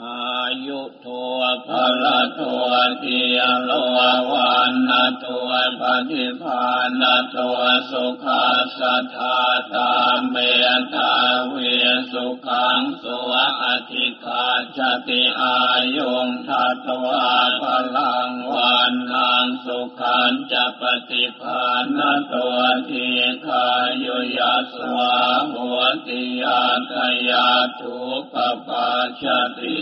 อายุทัวพละทัวตียโลวันนาทัวปฏิภาณทัวสุขาสัทธาตาเมตาเวสุขังสุอธิคาจติอายุงทัตวาพลังวานนางสุขันจะปฏิภาณตัวทีคายุยาสวาหัวติยาตยาทุปปาชติ